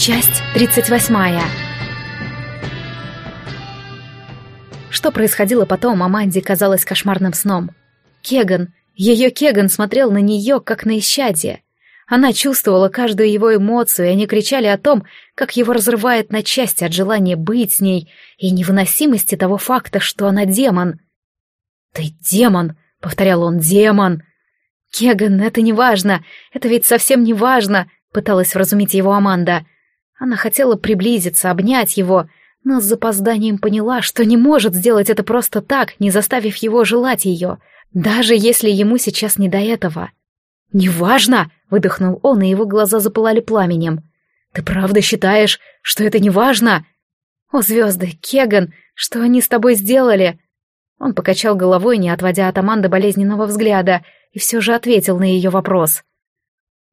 Часть 38. Что происходило потом, Аманде казалось кошмарным сном. Кеган, ее Кеган смотрел на нее, как на исчадие. Она чувствовала каждую его эмоцию, и они кричали о том, как его разрывает на части от желания быть с ней и невыносимости того факта, что она демон. «Ты демон!» — повторял он, — «демон!» «Кеган, это не важно! Это ведь совсем не важно!» — пыталась вразумить его Аманда. Она хотела приблизиться, обнять его, но с запозданием поняла, что не может сделать это просто так, не заставив его желать ее, даже если ему сейчас не до этого. «Неважно!» — выдохнул он, и его глаза запылали пламенем. «Ты правда считаешь, что это неважно?» «О, звезды, Кеган, что они с тобой сделали?» Он покачал головой, не отводя от Аманды болезненного взгляда, и все же ответил на ее вопрос.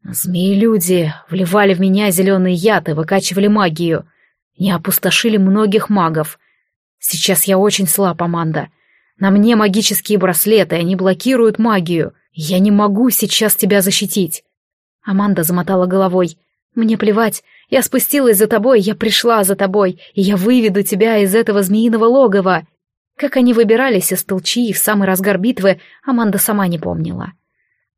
«Змеи-люди вливали в меня зеленый яд и выкачивали магию. Не опустошили многих магов. Сейчас я очень слаб, Аманда. На мне магические браслеты, они блокируют магию. Я не могу сейчас тебя защитить». Аманда замотала головой. «Мне плевать. Я спустилась за тобой, я пришла за тобой, и я выведу тебя из этого змеиного логова». Как они выбирались из толчи в самый разгар битвы, Аманда сама не помнила.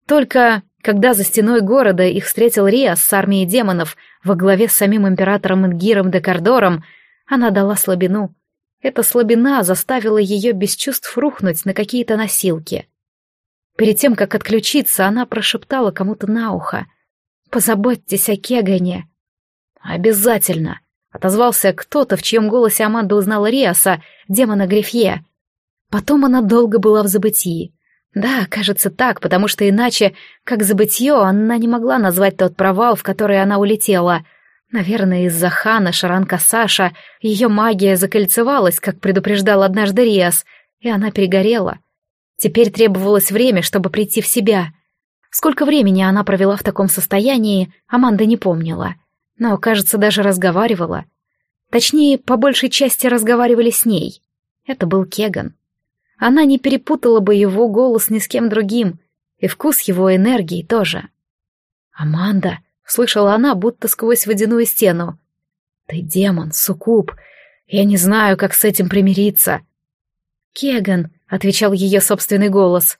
Только когда за стеной города их встретил Риас с армией демонов во главе с самим императором Ингиром де Кордором, она дала слабину. Эта слабина заставила ее без чувств рухнуть на какие-то носилки. Перед тем, как отключиться, она прошептала кому-то на ухо. «Позаботьтесь о Кегане». «Обязательно», — отозвался кто-то, в чьем голосе Аманда узнала Риаса, демона Грифье. Потом она долго была в забытии. Да, кажется так, потому что иначе, как забытье, она не могла назвать тот провал, в который она улетела. Наверное, из-за хана Шаранка Саша ее магия закольцевалась, как предупреждал однажды Риас, и она перегорела. Теперь требовалось время, чтобы прийти в себя. Сколько времени она провела в таком состоянии, Аманда не помнила. Но, кажется, даже разговаривала. Точнее, по большей части разговаривали с ней. Это был Кеган. Она не перепутала бы его голос ни с кем другим, и вкус его энергии тоже. «Аманда!» — слышала она, будто сквозь водяную стену. «Ты демон, суккуб. Я не знаю, как с этим примириться». «Кеган!» — отвечал ее собственный голос.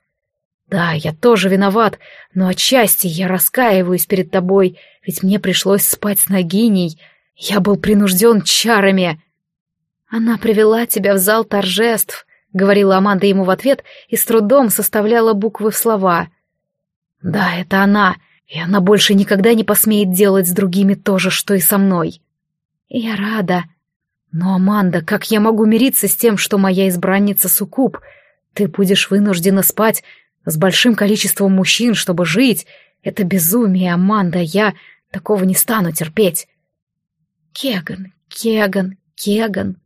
«Да, я тоже виноват, но отчасти я раскаиваюсь перед тобой, ведь мне пришлось спать с Нагиней. Я был принужден чарами». «Она привела тебя в зал торжеств», — говорила Аманда ему в ответ и с трудом составляла буквы в слова. «Да, это она, и она больше никогда не посмеет делать с другими то же, что и со мной». «Я рада». «Но, Аманда, как я могу мириться с тем, что моя избранница Сукуб? Ты будешь вынуждена спать с большим количеством мужчин, чтобы жить. Это безумие, Аманда, я такого не стану терпеть». «Кеган, Кеган, Кеган».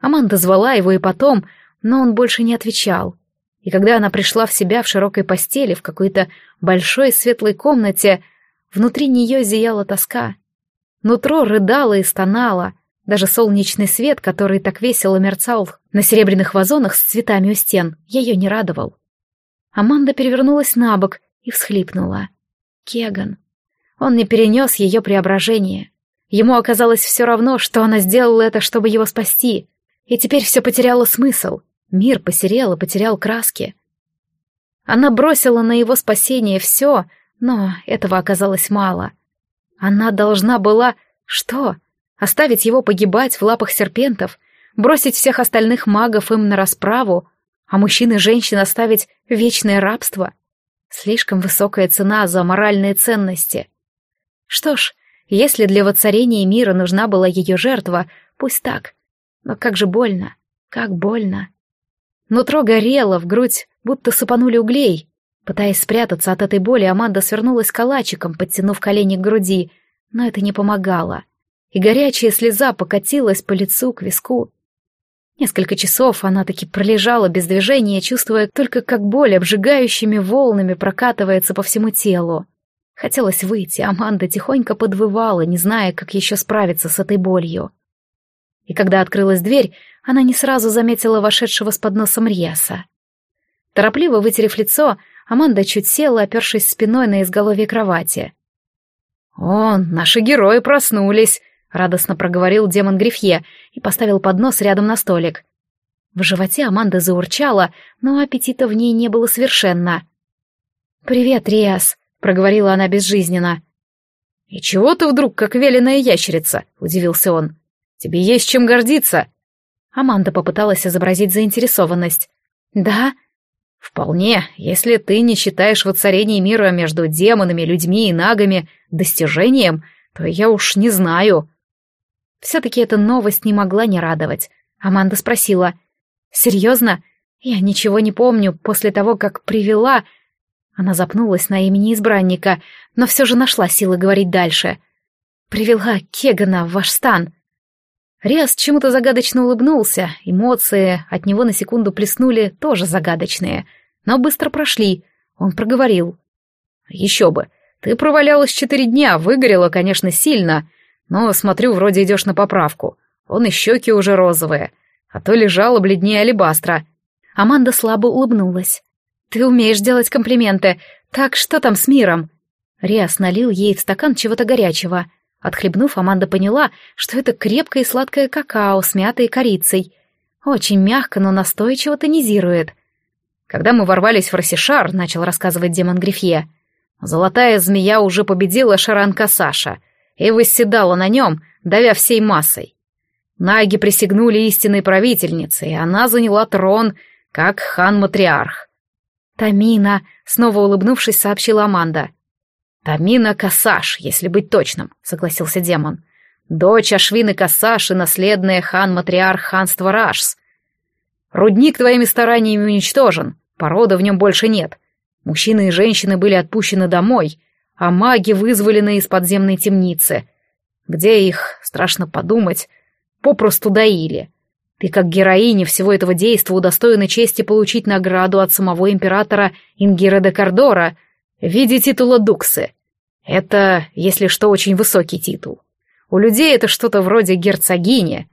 Аманда звала его и потом, но он больше не отвечал. И когда она пришла в себя в широкой постели, в какой-то большой светлой комнате, внутри нее зияла тоска. Нутро рыдало и стонало, даже солнечный свет, который так весело мерцал на серебряных вазонах с цветами у стен, ее не радовал. Аманда перевернулась на бок и всхлипнула. Кеган. Он не перенес ее преображение. Ему оказалось все равно, что она сделала это, чтобы его спасти. И теперь все потеряло смысл. Мир посерел и потерял краски. Она бросила на его спасение все, но этого оказалось мало. Она должна была... Что? Оставить его погибать в лапах серпентов? Бросить всех остальных магов им на расправу? А мужчин и женщин оставить вечное рабство? Слишком высокая цена за моральные ценности. Что ж, если для воцарения мира нужна была ее жертва, пусть так. Но как же больно, как больно. Нутро горело, в грудь будто сыпанули углей. Пытаясь спрятаться от этой боли, Аманда свернулась калачиком, подтянув колени к груди, но это не помогало. И горячая слеза покатилась по лицу к виску. Несколько часов она таки пролежала без движения, чувствуя только, как боль обжигающими волнами прокатывается по всему телу. Хотелось выйти, Аманда тихонько подвывала, не зная, как еще справиться с этой болью. И когда открылась дверь, она не сразу заметила вошедшего с подносом Рьяса. Торопливо вытерев лицо, Аманда чуть села, опершись спиной на изголовье кровати. «Он, наши герои проснулись», — радостно проговорил демон Грифье и поставил поднос рядом на столик. В животе Аманда заурчала, но аппетита в ней не было совершенно. «Привет, Риас», — проговорила она безжизненно. «И чего ты вдруг, как веленая ящерица?» — удивился он. «Тебе есть чем гордиться». Аманда попыталась изобразить заинтересованность. «Да?» «Вполне, если ты не считаешь воцарение мира между демонами, людьми и нагами достижением, то я уж не знаю». Все-таки эта новость не могла не радовать. Аманда спросила. «Серьезно? Я ничего не помню после того, как привела...» Она запнулась на имени избранника, но все же нашла силы говорить дальше. «Привела Кегана в ваш стан». Риас чему-то загадочно улыбнулся, эмоции от него на секунду плеснули тоже загадочные, но быстро прошли, он проговорил. «Еще бы, ты провалялась четыре дня, выгорела, конечно, сильно, но, смотрю, вроде идешь на поправку. Он и щеки уже розовые, а то лежала бледнее алебастра». Аманда слабо улыбнулась. «Ты умеешь делать комплименты. Так что там с миром?» Риас налил ей в стакан чего-то горячего — Отхлебнув, Аманда поняла, что это крепкое и сладкое какао с мятой и корицей. Очень мягко, но настойчиво тонизирует. Когда мы ворвались в Росишар, начал рассказывать демон Грифье, золотая змея уже победила Шаранка Саша и восседала на нем, давя всей массой. Наги присягнули истинной правительнице, и она заняла трон, как хан-матриарх. «Тамина», — снова улыбнувшись, сообщила Аманда. «Тамина Касаш, если быть точным», — согласился демон. «Дочь Ашвины Касаш и наследная хан-матриарх ханства Рашс. Рудник твоими стараниями уничтожен, породы в нем больше нет. Мужчины и женщины были отпущены домой, а маги вызволены из подземной темницы, где их, страшно подумать, попросту доили. Ты, как героиня всего этого действа, удостоена чести получить награду от самого императора Ингира де Кордора — в виде титула Дуксы. Это, если что, очень высокий титул. У людей это что-то вроде герцогини,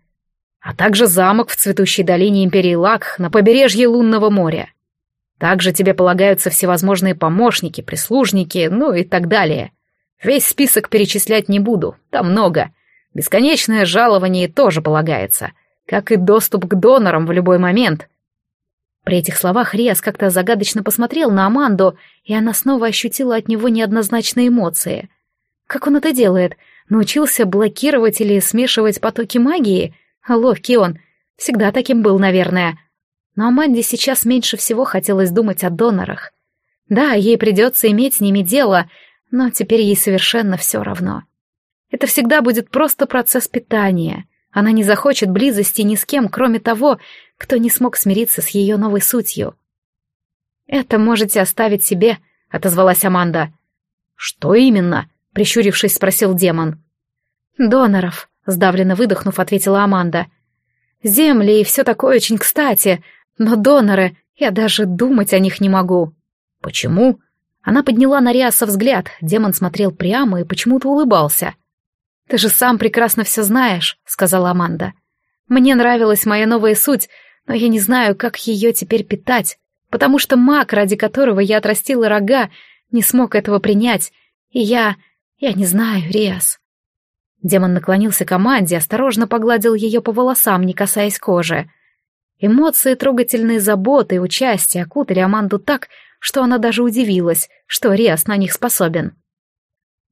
а также замок в цветущей долине Империи Лакх на побережье Лунного моря. Также тебе полагаются всевозможные помощники, прислужники, ну и так далее. Весь список перечислять не буду, там много. Бесконечное жалование тоже полагается, как и доступ к донорам в любой момент. При этих словах Риас как-то загадочно посмотрел на Аманду, и она снова ощутила от него неоднозначные эмоции. Как он это делает? Научился блокировать или смешивать потоки магии? Ловкий он. Всегда таким был, наверное. Но Аманде сейчас меньше всего хотелось думать о донорах. Да, ей придется иметь с ними дело, но теперь ей совершенно все равно. Это всегда будет просто процесс питания. Она не захочет близости ни с кем, кроме того, кто не смог смириться с ее новой сутью. «Это можете оставить себе», — отозвалась Аманда. «Что именно?» — прищурившись, спросил демон. «Доноров», — сдавленно выдохнув, ответила Аманда. «Земли и все такое очень кстати, но доноры, я даже думать о них не могу». «Почему?» Она подняла на Риаса взгляд, демон смотрел прямо и почему-то улыбался. «Ты же сам прекрасно все знаешь», — сказала Аманда. «Мне нравилась моя новая суть, но я не знаю, как ее теперь питать, потому что маг, ради которого я отрастила рога, не смог этого принять, и я... я не знаю, Риас. Демон наклонился к команде, осторожно погладил ее по волосам, не касаясь кожи. Эмоции трогательной заботы и участия окутали Аманду так, что она даже удивилась, что Риас на них способен.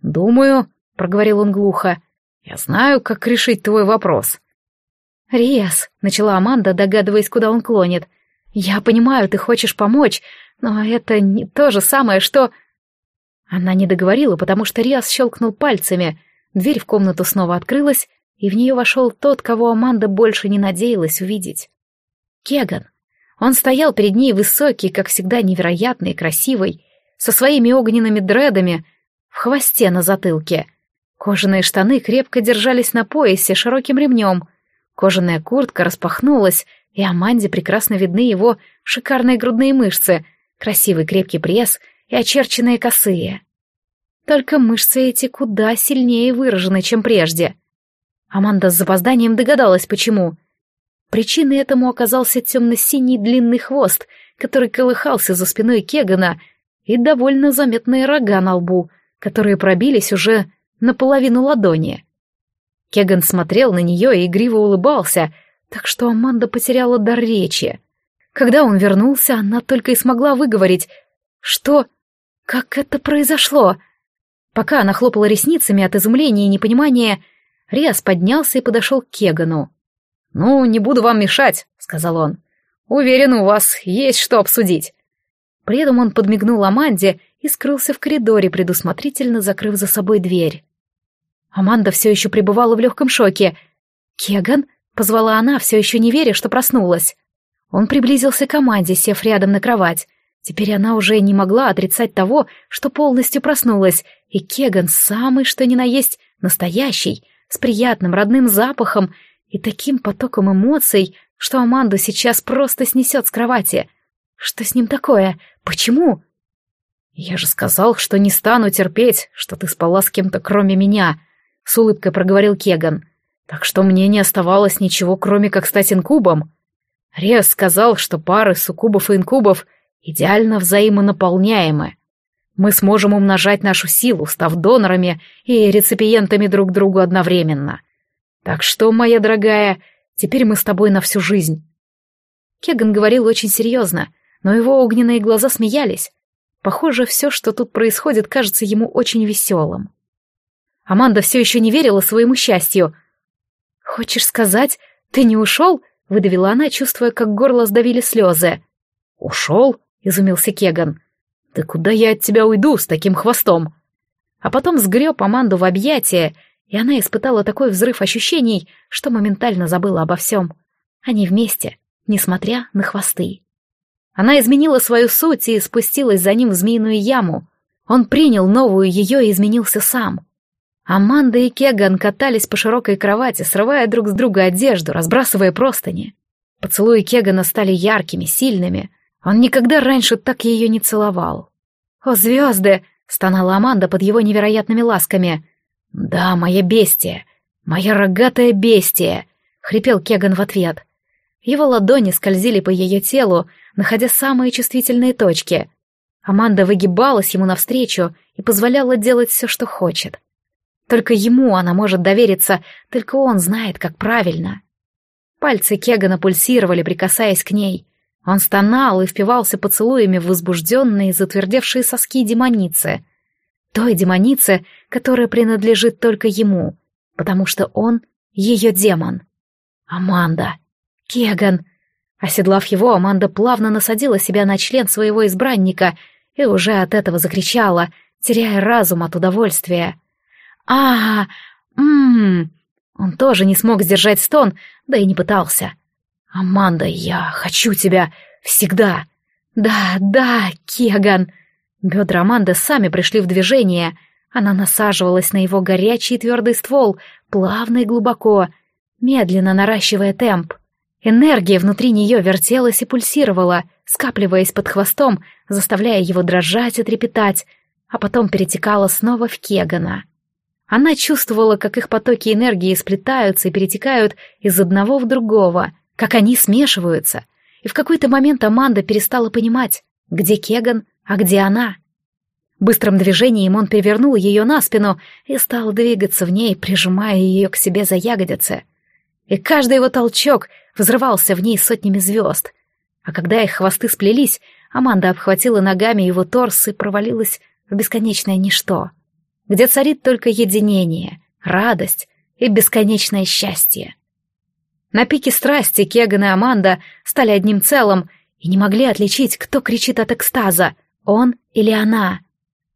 «Думаю», — проговорил он глухо, — «я знаю, как решить твой вопрос. «Риас», — начала Аманда, догадываясь, куда он клонит, — «я понимаю, ты хочешь помочь, но это не то же самое, что...» Она не договорила, потому что Риас щелкнул пальцами, дверь в комнату снова открылась, и в нее вошел тот, кого Аманда больше не надеялась увидеть. Кеган. Он стоял перед ней высокий, как всегда невероятный и красивый, со своими огненными дредами, в хвосте на затылке. Кожаные штаны крепко держались на поясе широким ремнем — Кожаная куртка распахнулась, и Аманде прекрасно видны его шикарные грудные мышцы, красивый крепкий пресс и очерченные косые. Только мышцы эти куда сильнее выражены, чем прежде. Аманда с запозданием догадалась, почему. Причиной этому оказался темно-синий длинный хвост, который колыхался за спиной Кегана, и довольно заметные рога на лбу, которые пробились уже наполовину ладони. Кеган смотрел на нее и игриво улыбался, так что Аманда потеряла дар речи. Когда он вернулся, она только и смогла выговорить «Что? Как это произошло?» Пока она хлопала ресницами от изумления и непонимания, Риас поднялся и подошел к Кегану. «Ну, не буду вам мешать», — сказал он. «Уверен, у вас есть что обсудить». При этом он подмигнул Аманде и скрылся в коридоре, предусмотрительно закрыв за собой дверь. Аманда все еще пребывала в легком шоке. «Кеган?» — позвала она, все еще не веря, что проснулась. Он приблизился к Аманде, сев рядом на кровать. Теперь она уже не могла отрицать того, что полностью проснулась, и Кеган самый что ни на есть, настоящий, с приятным родным запахом и таким потоком эмоций, что Аманду сейчас просто снесет с кровати. Что с ним такое? Почему? «Я же сказал, что не стану терпеть, что ты спала с кем-то кроме меня», — с улыбкой проговорил Кеган. «Так что мне не оставалось ничего, кроме как стать инкубом. Рез сказал, что пары суккубов и инкубов идеально взаимонаполняемы. Мы сможем умножать нашу силу, став донорами и реципиентами друг другу одновременно. Так что, моя дорогая, теперь мы с тобой на всю жизнь». Кеган говорил очень серьезно, но его огненные глаза смеялись. Похоже, все, что тут происходит, кажется ему очень веселым. Аманда все еще не верила своему счастью. «Хочешь сказать, ты не ушел?» — выдавила она, чувствуя, как горло сдавили слезы. «Ушел?» — изумился Кеган. «Да куда я от тебя уйду с таким хвостом?» А потом сгреб Аманду в объятия, и она испытала такой взрыв ощущений, что моментально забыла обо всем. Они вместе, несмотря на хвосты. Она изменила свою суть и спустилась за ним в змеиную яму. Он принял новую ее и изменился сам. Аманда и Кеган катались по широкой кровати, срывая друг с друга одежду, разбрасывая простыни. Поцелуи Кегана стали яркими, сильными. Он никогда раньше так ее не целовал. «О, звезды!» — стонала Аманда под его невероятными ласками. «Да, моя бестия! Моя рогатая бестия!» — хрипел Кеган в ответ. Его ладони скользили по ее телу, находя самые чувствительные точки. Аманда выгибалась ему навстречу и позволяла делать все, что хочет. Только ему она может довериться, только он знает, как правильно. Пальцы Кегана пульсировали, прикасаясь к ней. Он стонал и впивался поцелуями в возбужденные, затвердевшие соски демоницы. Той демоницы, которая принадлежит только ему, потому что он ее демон. Аманда. Кеган. Оседлав его, Аманда плавно насадила себя на член своего избранника и уже от этого закричала, теряя разум от удовольствия. а ммм... Он тоже не смог сдержать стон, да и не пытался. «Аманда, я хочу тебя всегда!» «Да, да, Кеган!» Бедра Аманды сами пришли в движение. Она насаживалась на его горячий твердый ствол, плавно и глубоко, медленно наращивая темп. Энергия внутри нее вертелась и пульсировала, скапливаясь под хвостом, заставляя его дрожать и трепетать, а потом перетекала снова в Кегана. Она чувствовала, как их потоки энергии сплетаются и перетекают из одного в другого, как они смешиваются, и в какой-то момент Аманда перестала понимать, где Кеган, а где она. Быстрым движением он перевернул ее на спину и стал двигаться в ней, прижимая ее к себе за ягодицы. И каждый его толчок — взрывался в ней сотнями звезд. А когда их хвосты сплелись, Аманда обхватила ногами его торс и провалилась в бесконечное ничто, где царит только единение, радость и бесконечное счастье. На пике страсти Кеган и Аманда стали одним целым и не могли отличить, кто кричит от экстаза, он или она.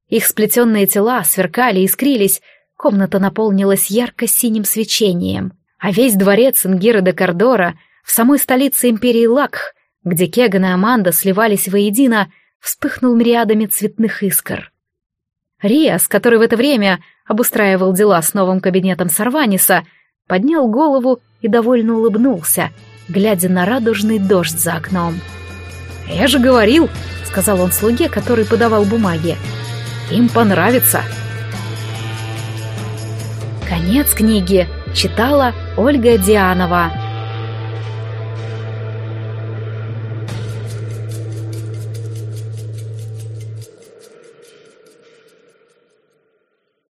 Их сплетенные тела сверкали искрились, комната наполнилась ярко-синим свечением, а весь дворец Ингира де Кордора в самой столице империи Лакх, где Кеган и Аманда сливались воедино, вспыхнул мириадами цветных искр. Риас, который в это время обустраивал дела с новым кабинетом Сарваниса, поднял голову и довольно улыбнулся, глядя на радужный дождь за окном. «Я же говорил», — сказал он слуге, который подавал бумаги, — «им понравится». Конец книги читала Ольга Дианова.